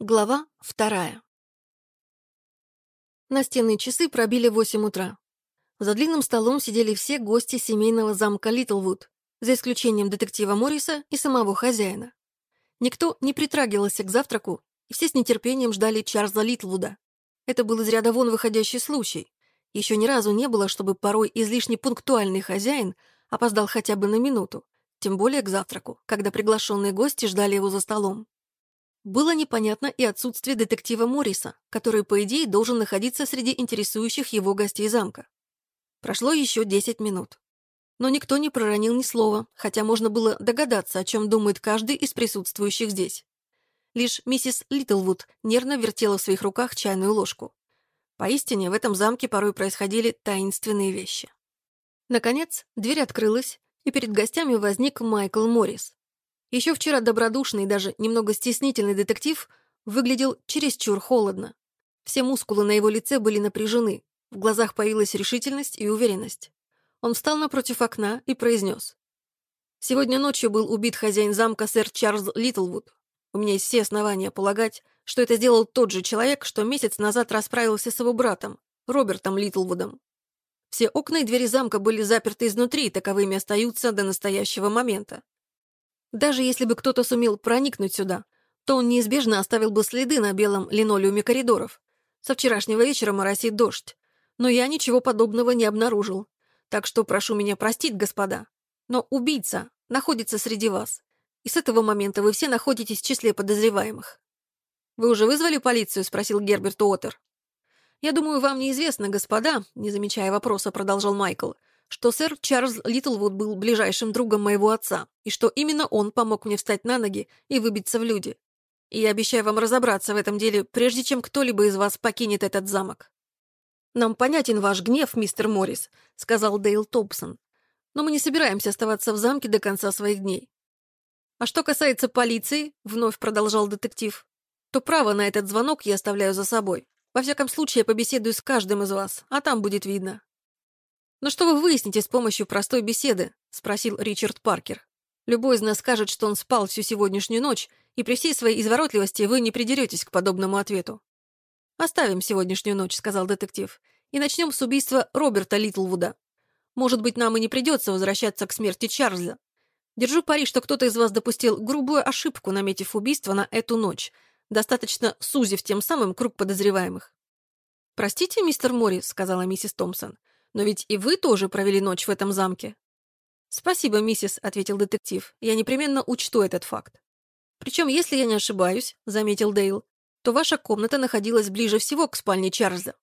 Глава вторая. Настенные часы пробили восемь утра. За длинным столом сидели все гости семейного замка Литлвуд, за исключением детектива Морриса и самого хозяина. Никто не притрагивался к завтраку, и все с нетерпением ждали Чарльза Литлвуда. Это был из ряда вон выходящий случай. Еще ни разу не было, чтобы порой излишне пунктуальный хозяин опоздал хотя бы на минуту, тем более к завтраку, когда приглашенные гости ждали его за столом. Было непонятно и отсутствие детектива Морриса, который, по идее, должен находиться среди интересующих его гостей замка. Прошло еще 10 минут. Но никто не проронил ни слова, хотя можно было догадаться, о чем думает каждый из присутствующих здесь. Лишь миссис Литлвуд нервно вертела в своих руках чайную ложку. Поистине, в этом замке порой происходили таинственные вещи. Наконец, дверь открылась, и перед гостями возник Майкл Моррис. Еще вчера добродушный и даже немного стеснительный детектив выглядел чересчур холодно. Все мускулы на его лице были напряжены, в глазах появилась решительность и уверенность. Он встал напротив окна и произнес. «Сегодня ночью был убит хозяин замка сэр Чарльз Литлвуд. У меня есть все основания полагать, что это сделал тот же человек, что месяц назад расправился с его братом, Робертом Литлвудом. Все окна и двери замка были заперты изнутри, таковыми остаются до настоящего момента. Даже если бы кто-то сумел проникнуть сюда, то он неизбежно оставил бы следы на белом линолеуме коридоров. Со вчерашнего вечера моросит дождь, но я ничего подобного не обнаружил. Так что прошу меня простить, господа, но убийца находится среди вас, и с этого момента вы все находитесь в числе подозреваемых. «Вы уже вызвали полицию?» — спросил Герберт Уотер. «Я думаю, вам неизвестно, господа», — не замечая вопроса, продолжал Майкл, — что сэр Чарльз Литлвуд был ближайшим другом моего отца, и что именно он помог мне встать на ноги и выбиться в люди. И я обещаю вам разобраться в этом деле, прежде чем кто-либо из вас покинет этот замок. «Нам понятен ваш гнев, мистер Моррис», — сказал Дейл Томпсон. «Но мы не собираемся оставаться в замке до конца своих дней». «А что касается полиции», — вновь продолжал детектив, «то право на этот звонок я оставляю за собой. Во всяком случае, я побеседую с каждым из вас, а там будет видно. «Но что вы выясните с помощью простой беседы?» — спросил Ричард Паркер. «Любой из нас скажет, что он спал всю сегодняшнюю ночь, и при всей своей изворотливости вы не придеретесь к подобному ответу». «Оставим сегодняшнюю ночь», — сказал детектив, «и начнем с убийства Роберта Литлвуда. Может быть, нам и не придется возвращаться к смерти Чарльза. Держу пари, что кто-то из вас допустил грубую ошибку, наметив убийство на эту ночь, достаточно сузив тем самым круг подозреваемых». «Простите, мистер Моррис», — сказала миссис Томпсон, но ведь и вы тоже провели ночь в этом замке». «Спасибо, миссис», — ответил детектив. «Я непременно учту этот факт». «Причем, если я не ошибаюсь», — заметил Дейл, «то ваша комната находилась ближе всего к спальне Чарльза».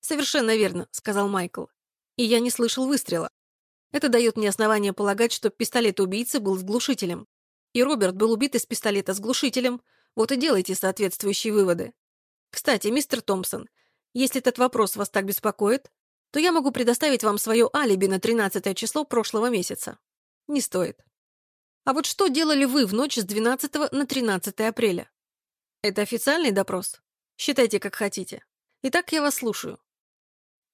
«Совершенно верно», — сказал Майкл. «И я не слышал выстрела. Это дает мне основание полагать, что пистолет убийцы был с глушителем. И Роберт был убит из пистолета с глушителем. Вот и делайте соответствующие выводы. Кстати, мистер Томпсон, если этот вопрос вас так беспокоит, то я могу предоставить вам свое алиби на 13 число прошлого месяца. Не стоит. А вот что делали вы в ночь с 12 на 13 апреля? Это официальный допрос? Считайте, как хотите. Итак, я вас слушаю.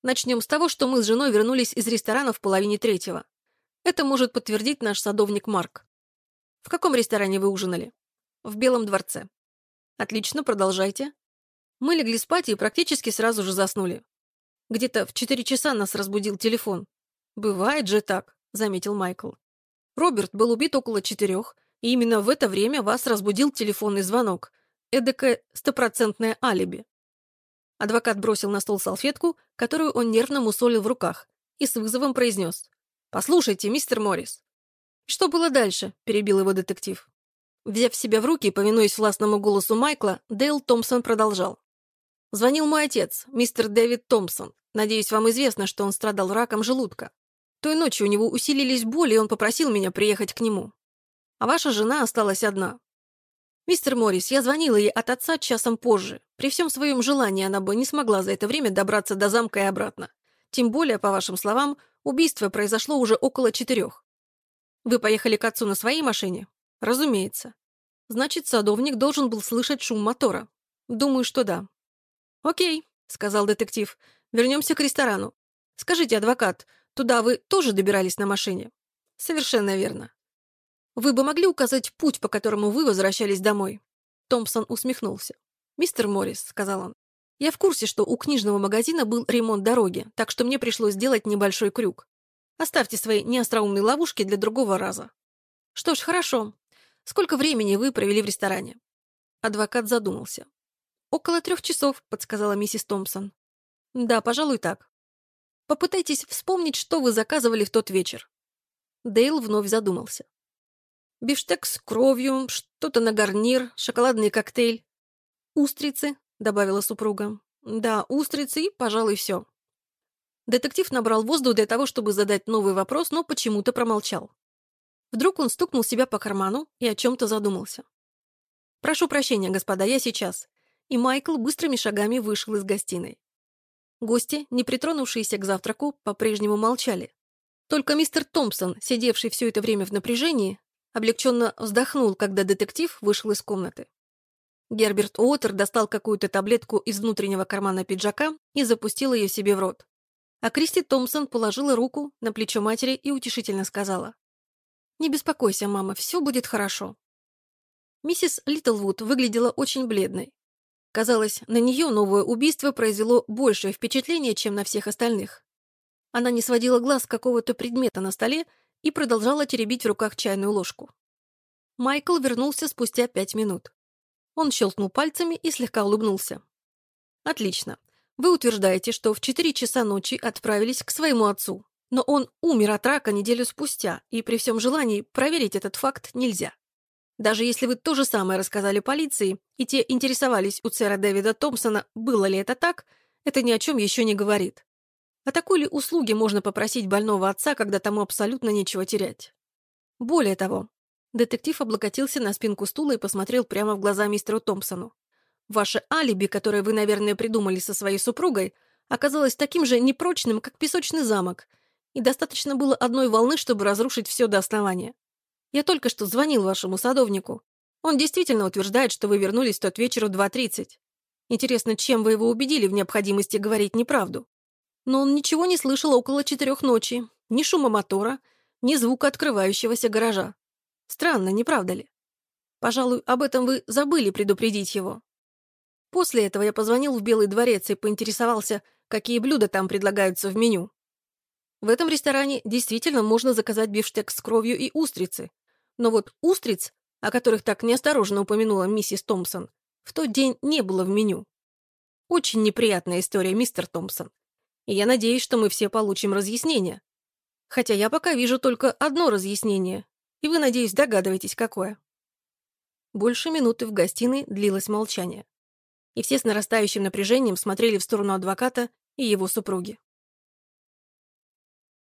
Начнем с того, что мы с женой вернулись из ресторана в половине третьего. Это может подтвердить наш садовник Марк. В каком ресторане вы ужинали? В Белом дворце. Отлично, продолжайте. Мы легли спать и практически сразу же заснули. Где-то в четыре часа нас разбудил телефон. «Бывает же так», — заметил Майкл. «Роберт был убит около четырех, и именно в это время вас разбудил телефонный звонок. Эдакое стопроцентное алиби». Адвокат бросил на стол салфетку, которую он нервно мусолил в руках, и с вызовом произнес. «Послушайте, мистер Моррис». «Что было дальше?» – перебил его детектив. Взяв себя в руки и повинуясь властному голосу Майкла, Дейл Томпсон продолжал. Звонил мой отец, мистер Дэвид Томпсон. Надеюсь, вам известно, что он страдал раком желудка. Той ночью у него усилились боли, и он попросил меня приехать к нему. А ваша жена осталась одна. Мистер Моррис, я звонила ей от отца часом позже. При всем своем желании она бы не смогла за это время добраться до замка и обратно. Тем более, по вашим словам, убийство произошло уже около четырех. Вы поехали к отцу на своей машине? Разумеется. Значит, садовник должен был слышать шум мотора. Думаю, что да. «Окей», — сказал детектив. «Вернемся к ресторану. Скажите, адвокат, туда вы тоже добирались на машине?» «Совершенно верно». «Вы бы могли указать путь, по которому вы возвращались домой?» Томпсон усмехнулся. «Мистер Моррис», — сказал он, — «я в курсе, что у книжного магазина был ремонт дороги, так что мне пришлось сделать небольшой крюк. Оставьте свои неостроумные ловушки для другого раза». «Что ж, хорошо. Сколько времени вы провели в ресторане?» Адвокат задумался. «Около трех часов», — подсказала миссис Томпсон. «Да, пожалуй, так. Попытайтесь вспомнить, что вы заказывали в тот вечер». Дейл вновь задумался. «Бифштекс с кровью, что-то на гарнир, шоколадный коктейль. Устрицы», — добавила супруга. «Да, устрицы и, пожалуй, все». Детектив набрал воздух для того, чтобы задать новый вопрос, но почему-то промолчал. Вдруг он стукнул себя по карману и о чем-то задумался. «Прошу прощения, господа, я сейчас». И Майкл быстрыми шагами вышел из гостиной. Гости, не притронувшиеся к завтраку, по-прежнему молчали. Только мистер Томпсон, сидевший все это время в напряжении, облегченно вздохнул, когда детектив вышел из комнаты. Герберт Уотер достал какую-то таблетку из внутреннего кармана пиджака и запустил ее себе в рот. А Кристи Томпсон положила руку на плечо матери и утешительно сказала. «Не беспокойся, мама, все будет хорошо». Миссис Литлвуд выглядела очень бледной. Казалось, на нее новое убийство произвело большее впечатление, чем на всех остальных. Она не сводила глаз с какого-то предмета на столе и продолжала теребить в руках чайную ложку. Майкл вернулся спустя пять минут. Он щелкнул пальцами и слегка улыбнулся. «Отлично. Вы утверждаете, что в четыре часа ночи отправились к своему отцу, но он умер от рака неделю спустя, и при всем желании проверить этот факт нельзя. Даже если вы то же самое рассказали полиции, и те интересовались у сэра Дэвида Томпсона, было ли это так, это ни о чем еще не говорит. О такой ли услуге можно попросить больного отца, когда тому абсолютно нечего терять? Более того, детектив облокотился на спинку стула и посмотрел прямо в глаза мистеру Томпсону. Ваше алиби, которое вы, наверное, придумали со своей супругой, оказалось таким же непрочным, как песочный замок, и достаточно было одной волны, чтобы разрушить все до основания. Я только что звонил вашему садовнику. Он действительно утверждает, что вы вернулись в тот вечер в 2.30. Интересно, чем вы его убедили в необходимости говорить неправду? Но он ничего не слышал около четырех ночи. Ни шума мотора, ни звука открывающегося гаража. Странно, не правда ли? Пожалуй, об этом вы забыли предупредить его. После этого я позвонил в Белый дворец и поинтересовался, какие блюда там предлагаются в меню. В этом ресторане действительно можно заказать бифштекс с кровью и устрицы. Но вот устриц, о которых так неосторожно упомянула миссис Томпсон, в тот день не было в меню. Очень неприятная история, мистер Томпсон. И я надеюсь, что мы все получим разъяснение. Хотя я пока вижу только одно разъяснение, и вы, надеюсь, догадываетесь, какое. Больше минуты в гостиной длилось молчание. И все с нарастающим напряжением смотрели в сторону адвоката и его супруги.